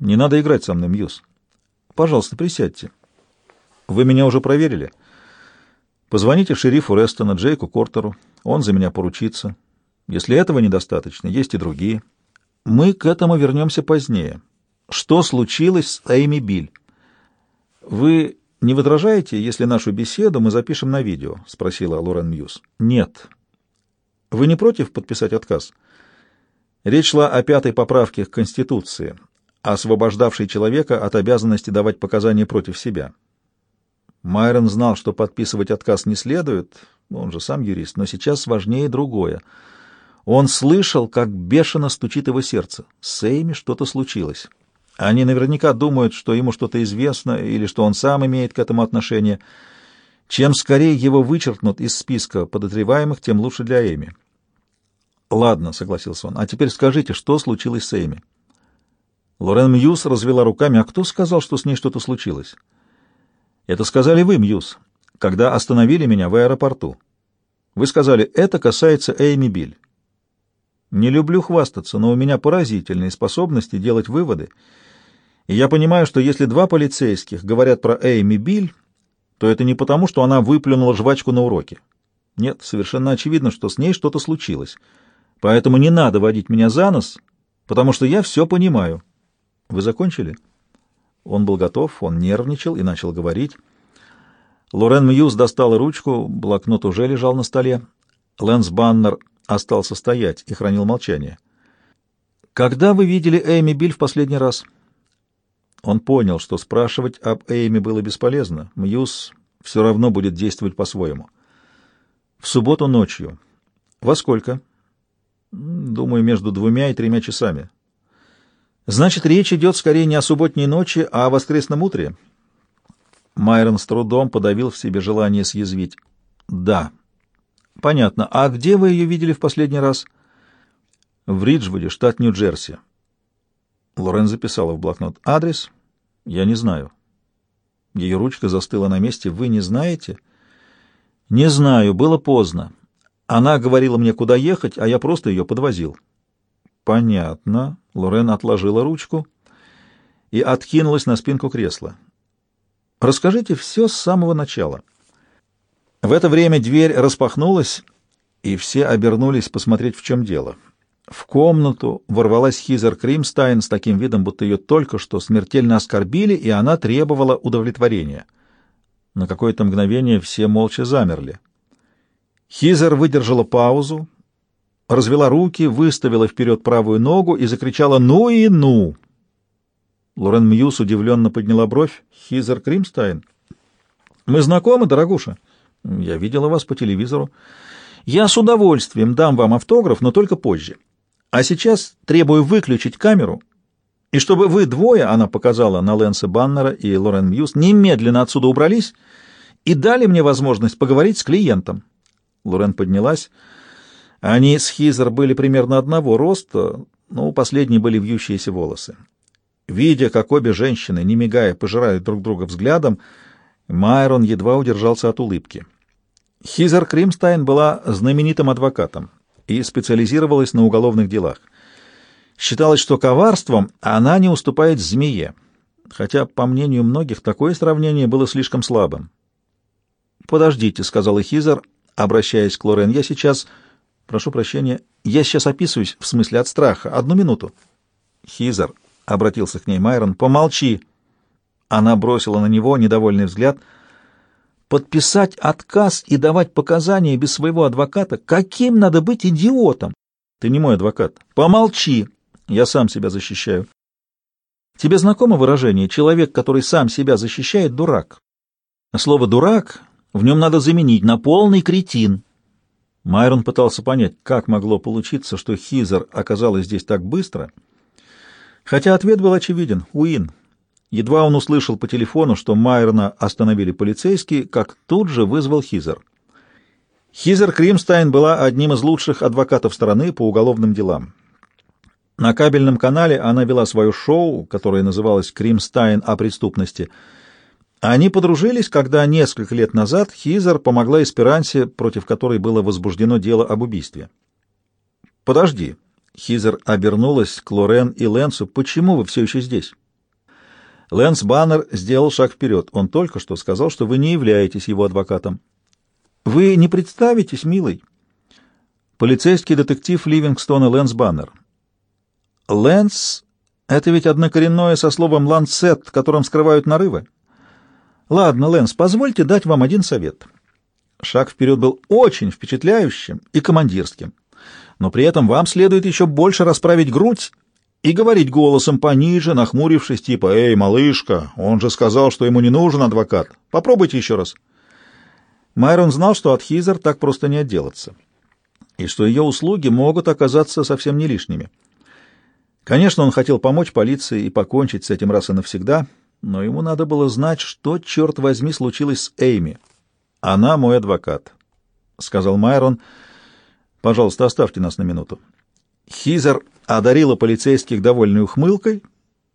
Не надо играть со мной, Мьюз. Пожалуйста, присядьте. Вы меня уже проверили? Позвоните шерифу Рестона, Джейку Кортеру. Он за меня поручится. Если этого недостаточно, есть и другие. Мы к этому вернемся позднее. Что случилось с Эйми Биль? Вы не возражаете, если нашу беседу мы запишем на видео? Спросила Лорен Мьюз. Нет. Вы не против подписать отказ? Речь шла о пятой поправке к Конституции, освобождавшей человека от обязанности давать показания против себя. Майрон знал, что подписывать отказ не следует, он же сам юрист, но сейчас важнее другое. Он слышал, как бешено стучит его сердце. С Эйми что-то случилось. Они наверняка думают, что ему что-то известно или что он сам имеет к этому отношение. Чем скорее его вычеркнут из списка подозреваемых, тем лучше для Эйми. «Ладно», — согласился он, — «а теперь скажите, что случилось с Эйми?» Лорен Мьюз развела руками. «А кто сказал, что с ней что-то случилось?» Это сказали вы, Мьюз, когда остановили меня в аэропорту. Вы сказали, это касается Эйми Биль. Не люблю хвастаться, но у меня поразительные способности делать выводы, и я понимаю, что если два полицейских говорят про Эйми Биль, то это не потому, что она выплюнула жвачку на уроке. Нет, совершенно очевидно, что с ней что-то случилось. Поэтому не надо водить меня за нос, потому что я все понимаю. Вы закончили?» Он был готов, он нервничал и начал говорить. Лорен Мьюз достала ручку, блокнот уже лежал на столе. Лэнс Баннер остался стоять и хранил молчание. «Когда вы видели Эйми Биль в последний раз?» Он понял, что спрашивать об Эйми было бесполезно. Мьюз все равно будет действовать по-своему. «В субботу ночью. Во сколько?» «Думаю, между двумя и тремя часами». Значит, речь идет скорее не о субботней ночи, а о воскресном утре. Майрон с трудом подавил в себе желание съязвить. Да. Понятно. А где вы ее видели в последний раз? В Риджвуде, штат Нью-Джерси. Лорен записала в блокнот. Адрес? Я не знаю. Ее ручка застыла на месте. Вы не знаете? Не знаю, было поздно. Она говорила мне, куда ехать, а я просто ее подвозил. Понятно. Лорен отложила ручку и откинулась на спинку кресла. Расскажите все с самого начала. В это время дверь распахнулась, и все обернулись посмотреть, в чем дело. В комнату ворвалась Хизер Кримстайн с таким видом, будто ее только что смертельно оскорбили, и она требовала удовлетворения. На какое-то мгновение все молча замерли. Хизер выдержала паузу, развела руки, выставила вперед правую ногу и закричала «Ну и ну!». Лорен Мьюз удивленно подняла бровь. «Хизер Кримстайн?» «Мы знакомы, дорогуша?» «Я видела вас по телевизору». «Я с удовольствием дам вам автограф, но только позже. А сейчас требую выключить камеру, и чтобы вы двое, она показала на Лэнса Баннера и Лорен Мьюз, немедленно отсюда убрались и дали мне возможность поговорить с клиентом». Лорен поднялась. Они с Хизер были примерно одного роста, но у последней были вьющиеся волосы. Видя, как обе женщины, не мигая, пожирают друг друга взглядом, Майрон едва удержался от улыбки. Хизер Кримстайн была знаменитым адвокатом и специализировалась на уголовных делах. Считалось, что коварством она не уступает змее, хотя, по мнению многих, такое сравнение было слишком слабым. «Подождите», — сказала Хизер, обращаясь к Лорен, — «я сейчас...» Прошу прощения, я сейчас описываюсь, в смысле от страха. Одну минуту. Хизер, — обратился к ней Майрон, — помолчи. Она бросила на него недовольный взгляд. Подписать отказ и давать показания без своего адвоката? Каким надо быть идиотом? Ты не мой адвокат. Помолчи. Я сам себя защищаю. Тебе знакомо выражение «человек, который сам себя защищает, дурак»? Слово «дурак» в нем надо заменить на «полный кретин». Майрон пытался понять, как могло получиться, что Хизер оказалась здесь так быстро, хотя ответ был очевиден — Уин. Едва он услышал по телефону, что Майрона остановили полицейские, как тут же вызвал Хизер. Хизер Кримстайн была одним из лучших адвокатов страны по уголовным делам. На кабельном канале она вела свое шоу, которое называлось «Кримстайн о преступности», они подружились, когда несколько лет назад Хизер помогла Эсперансе, против которой было возбуждено дело об убийстве. «Подожди». Хизер обернулась к Лорен и Лэнсу. «Почему вы все еще здесь? Лэнс Баннер сделал шаг вперед. Он только что сказал, что вы не являетесь его адвокатом. Вы не представитесь, милый? Полицейский детектив Ливингстона Лэнс Баннер. Лэнс — это ведь однокоренное со словом «ланцет», которым скрывают нарывы. Ладно, Лэнс, позвольте дать вам один совет. Шаг вперед был очень впечатляющим и командирским. Но при этом вам следует еще больше расправить грудь и говорить голосом пониже, нахмурившись, типа «Эй, малышка, он же сказал, что ему не нужен адвокат. Попробуйте еще раз». Майрон знал, что от Хизер так просто не отделаться, и что ее услуги могут оказаться совсем не лишними. Конечно, он хотел помочь полиции и покончить с этим раз и навсегда, но ему надо было знать, что, черт возьми, случилось с Эйми. «Она мой адвокат», — сказал Майрон. «Пожалуйста, оставьте нас на минуту». Хизер одарила полицейских довольной ухмылкой,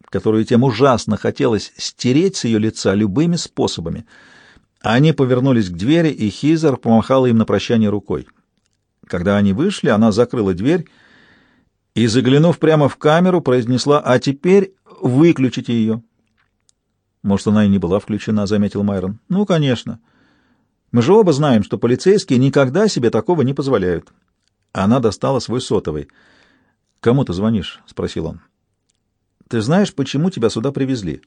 которую тем ужасно хотелось стереть с ее лица любыми способами. Они повернулись к двери, и Хизер помахала им на прощание рукой. Когда они вышли, она закрыла дверь и, заглянув прямо в камеру, произнесла «А теперь выключите ее». «Может, она и не была включена», — заметил Майрон. «Ну, конечно. Мы же оба знаем, что полицейские никогда себе такого не позволяют». Она достала свой сотовый — «Кому ты звонишь?» — спросил он. «Ты знаешь, почему тебя сюда привезли?»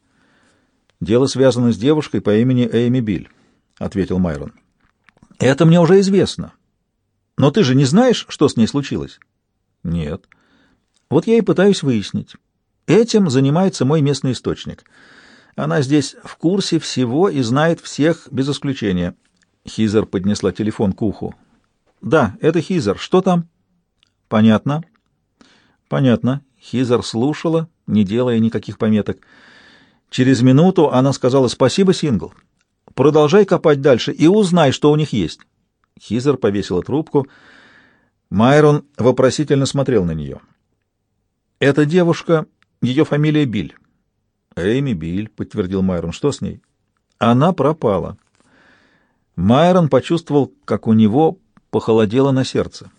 «Дело связано с девушкой по имени Эйми Биль», — ответил Майрон. «Это мне уже известно. Но ты же не знаешь, что с ней случилось?» «Нет». «Вот я и пытаюсь выяснить. Этим занимается мой местный источник. Она здесь в курсе всего и знает всех без исключения». Хизер поднесла телефон к уху. «Да, это Хизер. Что там?» «Понятно», Понятно. Хизер слушала, не делая никаких пометок. Через минуту она сказала «Спасибо, Сингл. Продолжай копать дальше и узнай, что у них есть». Хизер повесила трубку. Майрон вопросительно смотрел на нее. «Эта девушка, ее фамилия Биль». «Эйми Биль», — подтвердил Майрон. «Что с ней?» «Она пропала». Майрон почувствовал, как у него похолодело на сердце.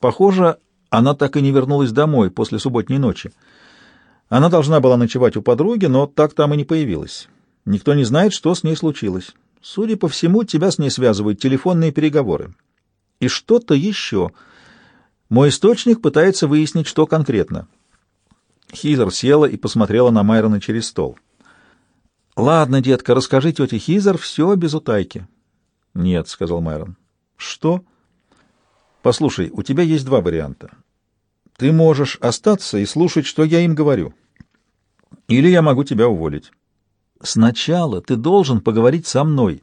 Похоже, она так и не вернулась домой после субботней ночи. Она должна была ночевать у подруги, но так там и не появилась. Никто не знает, что с ней случилось. Судя по всему, тебя с ней связывают телефонные переговоры. И что-то еще. Мой источник пытается выяснить, что конкретно. Хизер села и посмотрела на Майрона через стол. «Ладно, детка, расскажи тете Хизер все без утайки». «Нет», — сказал Майрон. «Что?» Послушай, у тебя есть два варианта. Ты можешь остаться и слушать, что я им говорю. Или я могу тебя уволить. Сначала ты должен поговорить со мной.